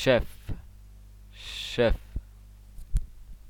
chef. Chef.